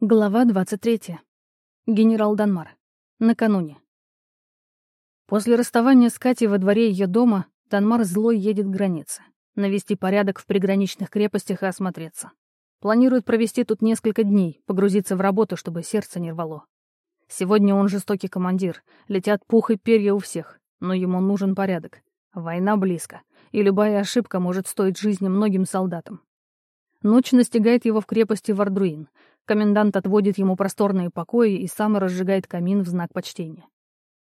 Глава 23. Генерал Данмар. Накануне. После расставания с Катей во дворе ее дома Данмар злой едет к границе. Навести порядок в приграничных крепостях и осмотреться. Планирует провести тут несколько дней, погрузиться в работу, чтобы сердце не рвало. Сегодня он жестокий командир, летят пух и перья у всех, но ему нужен порядок. Война близко, и любая ошибка может стоить жизни многим солдатам. Ночь настигает его в крепости Вардруин. Комендант отводит ему просторные покои и сам разжигает камин в знак почтения.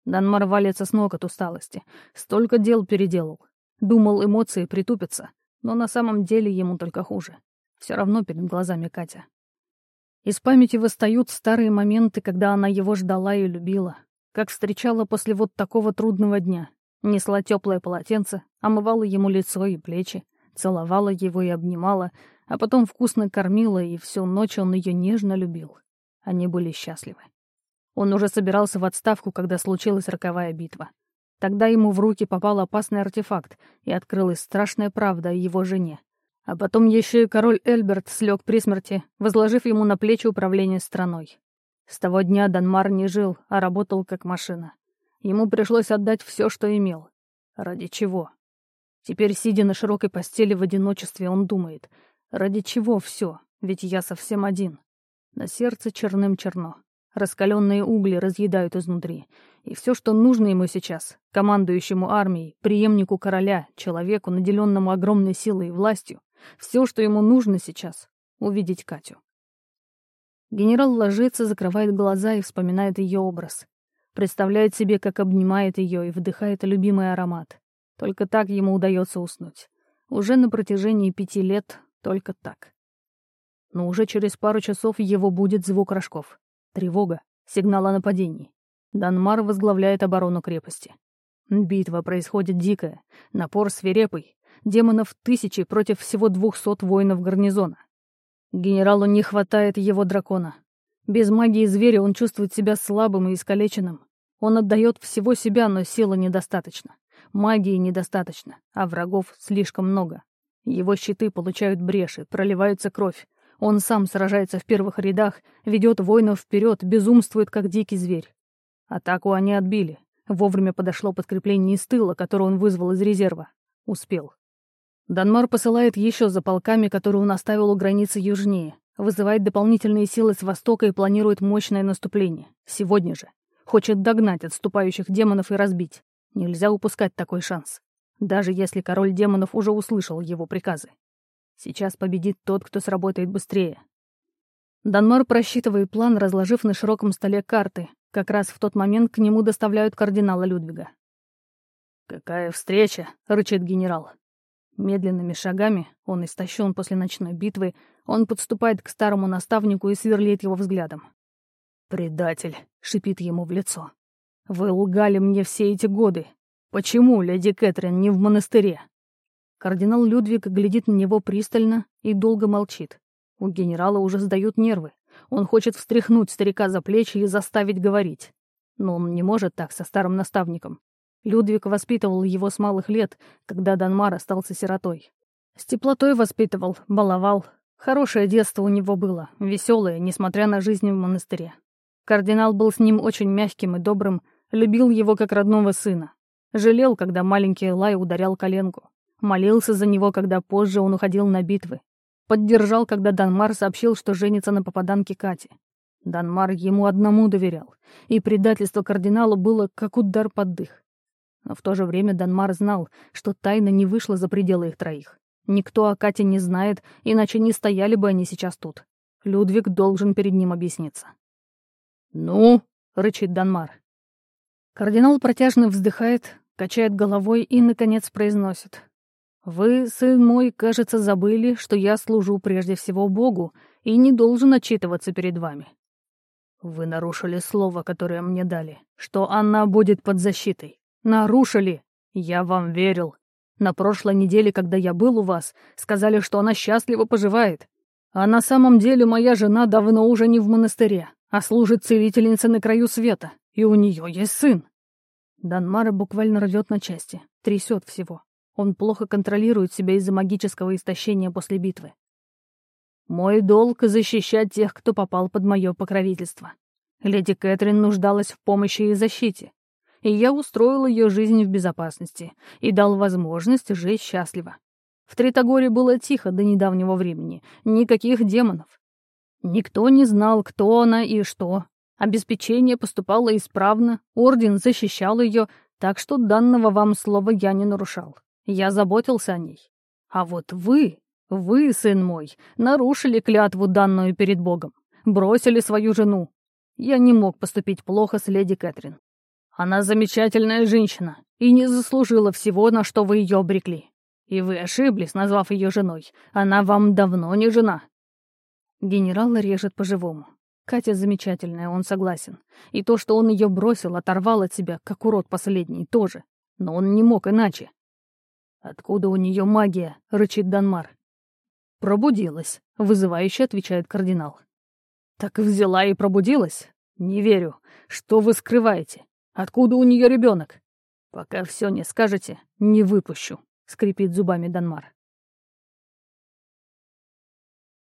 Данмар валится с ног от усталости. Столько дел переделал. Думал, эмоции притупятся, но на самом деле ему только хуже. Все равно перед глазами Катя. Из памяти восстают старые моменты, когда она его ждала и любила. Как встречала после вот такого трудного дня. Несла теплое полотенце, омывала ему лицо и плечи, целовала его и обнимала, а потом вкусно кормила, и всю ночь он ее нежно любил. Они были счастливы. Он уже собирался в отставку, когда случилась роковая битва. Тогда ему в руки попал опасный артефакт, и открылась страшная правда о его жене. А потом еще и король Эльберт слег при смерти, возложив ему на плечи управление страной. С того дня Данмар не жил, а работал как машина. Ему пришлось отдать все, что имел. Ради чего? Теперь, сидя на широкой постели в одиночестве, он думает, Ради чего все? Ведь я совсем один. На сердце черным черно. Раскаленные угли разъедают изнутри. И все, что нужно ему сейчас, командующему армией, преемнику короля, человеку, наделенному огромной силой и властью, все, что ему нужно сейчас — увидеть Катю. Генерал ложится, закрывает глаза и вспоминает ее образ. Представляет себе, как обнимает ее и вдыхает любимый аромат. Только так ему удается уснуть. Уже на протяжении пяти лет только так. Но уже через пару часов его будет звук рожков. Тревога, сигнал о нападении. Данмар возглавляет оборону крепости. Битва происходит дикая, напор свирепый. Демонов тысячи против всего двухсот воинов гарнизона. Генералу не хватает его дракона. Без магии зверя он чувствует себя слабым и искалеченным. Он отдает всего себя, но силы недостаточно. Магии недостаточно, а врагов слишком много. Его щиты получают бреши, проливается кровь. Он сам сражается в первых рядах, ведет воинов вперед, безумствует, как дикий зверь. Атаку они отбили. Вовремя подошло подкрепление из тыла, которое он вызвал из резерва. Успел. Данмар посылает еще за полками, которые он оставил у границы южнее, вызывает дополнительные силы с востока и планирует мощное наступление. Сегодня же. Хочет догнать отступающих демонов и разбить. Нельзя упускать такой шанс даже если король демонов уже услышал его приказы. Сейчас победит тот, кто сработает быстрее. Данмар просчитывает план, разложив на широком столе карты. Как раз в тот момент к нему доставляют кардинала Людвига. «Какая встреча!» — рычит генерал. Медленными шагами, он истощен после ночной битвы, он подступает к старому наставнику и сверлит его взглядом. «Предатель!» — шипит ему в лицо. «Вы лгали мне все эти годы. «Почему леди Кэтрин не в монастыре?» Кардинал Людвиг глядит на него пристально и долго молчит. У генерала уже сдают нервы. Он хочет встряхнуть старика за плечи и заставить говорить. Но он не может так со старым наставником. Людвиг воспитывал его с малых лет, когда Данмар остался сиротой. С теплотой воспитывал, баловал. Хорошее детство у него было, веселое, несмотря на жизнь в монастыре. Кардинал был с ним очень мягким и добрым, любил его как родного сына. Жалел, когда маленький Лай ударял коленку. Молился за него, когда позже он уходил на битвы. Поддержал, когда Данмар сообщил, что женится на попаданке Кате. Данмар ему одному доверял, и предательство кардинала было как удар под дых. Но в то же время Данмар знал, что тайна не вышла за пределы их троих. Никто о Кате не знает, иначе не стояли бы они сейчас тут. Людвиг должен перед ним объясниться. «Ну?» — рычит Данмар. Кардинал протяжно вздыхает, качает головой и, наконец, произносит. «Вы, сын мой, кажется, забыли, что я служу прежде всего Богу и не должен отчитываться перед вами. Вы нарушили слово, которое мне дали, что она будет под защитой. Нарушили! Я вам верил. На прошлой неделе, когда я был у вас, сказали, что она счастливо поживает. А на самом деле моя жена давно уже не в монастыре, а служит целительницей на краю света, и у нее есть сын. Данмара буквально рвет на части, трясет всего. Он плохо контролирует себя из-за магического истощения после битвы. Мой долг — защищать тех, кто попал под мое покровительство. Леди Кэтрин нуждалась в помощи и защите, и я устроил ее жизнь в безопасности и дал возможность жить счастливо. В Тритогоре было тихо до недавнего времени, никаких демонов. Никто не знал, кто она и что. Обеспечение поступало исправно, орден защищал ее, так что данного вам слова я не нарушал. Я заботился о ней. А вот вы, вы, сын мой, нарушили клятву, данную перед Богом, бросили свою жену. Я не мог поступить плохо с леди Кэтрин. Она замечательная женщина и не заслужила всего, на что вы ее обрекли. И вы ошиблись, назвав ее женой. Она вам давно не жена. Генерал режет по-живому. Катя замечательная, он согласен. И то, что он ее бросил, оторвал от себя, как урод последний, тоже. Но он не мог иначе. «Откуда у нее магия?» — рычит Данмар. «Пробудилась», — вызывающе отвечает кардинал. «Так взяла и пробудилась? Не верю. Что вы скрываете? Откуда у нее ребенок? Пока все не скажете, не выпущу», — скрипит зубами Данмар.